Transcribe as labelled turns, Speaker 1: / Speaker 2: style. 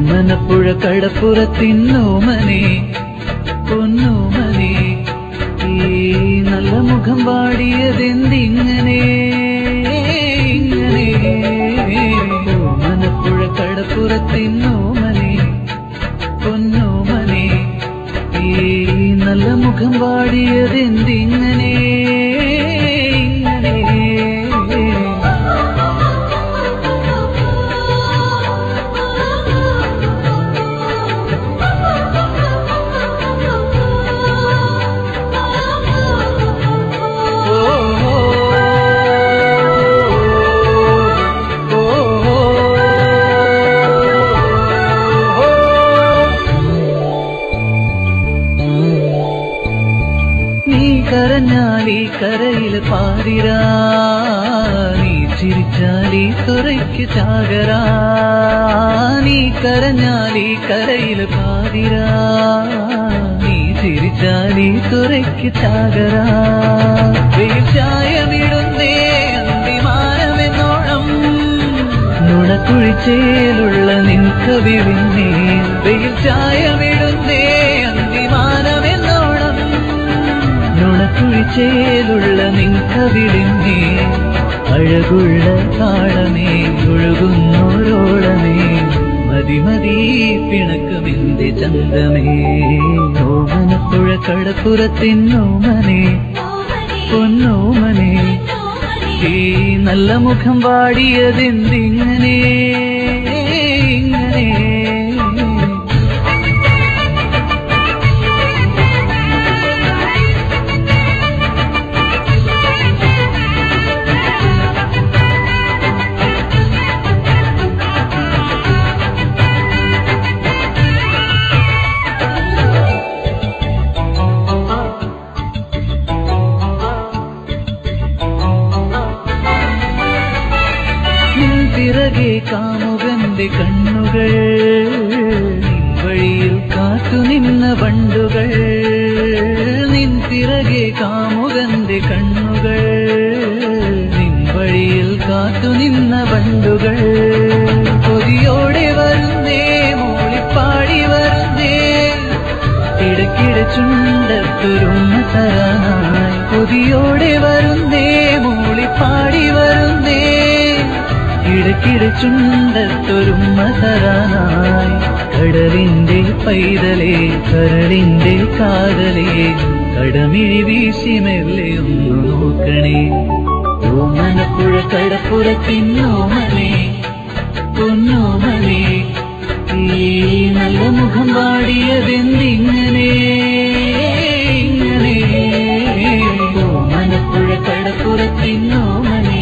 Speaker 1: ഓമനപ്പുഴ കടപ്പുറത്തിന്നോമനെ പൊന്നോമനെ ഈ നല്ല മുഖം പാടിയതെന്തിങ്ങനെ? ഇങ്ങനെ. ഓമനപ്പുഴ കടപ്പുറത്തിന്നോമനെ പൊന്നോമനെ ഈ നല്ല മുഖം പാടിയതെന്തിങ്ങനെ? പാതിരാ നീ ചിരിച്ചാലി തുറയ്ക്ക് ചാകരാ നീ കരഞ്ഞാലി കരയിൽ പാതിരാ നീ ചിരിച്ചാലി തുറയ്ക്ക് ചാകരാ. വെയിൽ ചായമിടുന്നേ അന്തിമാനമെന്നോണം. നുണക്കുഴിച്ചേലുള്ള നിൻ കവിളിന്നേ വെയിൽ ചായമിടുന്നേ നുണക്കുഴിച്ചേലുള്ള നിൻ കവിളിന്നേ അഴകുള്ള താളമേ ഒഴുകുന്നോരോളമേ. മതിമതി പിണക്കമെന്റെ ചന്തമേ. ഓമനപ്പുഴ കടപ്പുറത്തിന്നോമനെ പൊന്നോമനെ. ഈ നല്ല മുഖം വാടിയതെന്തിങ്ങനെ? ഇങ്ങനെ. കാമുകന്റെ കണ്ണുകൾ വഴിയിൽ കാത്തുനിന്ന വണ്ടുകൾ നിൻ പിറകെ കാമുകന്റെ കണ്ണുകൾ നിൻ വഴിയിൽ കാത്തുനിന്ന വണ്ടുകൾ. കൊതിയോടെ വരുന്നേ മൂളിപ്പാടി വരുന്നേ ഇടയ്ക്കിടെ ചുണ്ടത്തൊരു തരാനായി. കൊതിയോടെ വരുന്നേ ഇടയ്ക്കിടെ ചുണ്ടത്തൊരുമ്മ തരാനായി കടലിന്റെ പൈതലേ കരളിന്റെ കാതലേ കടമിഴി വീശി മെല്ലെ ഒന്ന് നോക്കണേ. ഓമനപ്പുഴ കടപ്പുറത്തിന്നോമനെ പൊന്നോമനെ. ഈ നല്ല മുഖം പാടിയതെന്തിങ്ങനെ ഇങ്ങനെ. ഓമനപ്പുഴ കടപ്പുറത്തിന്നോമനെ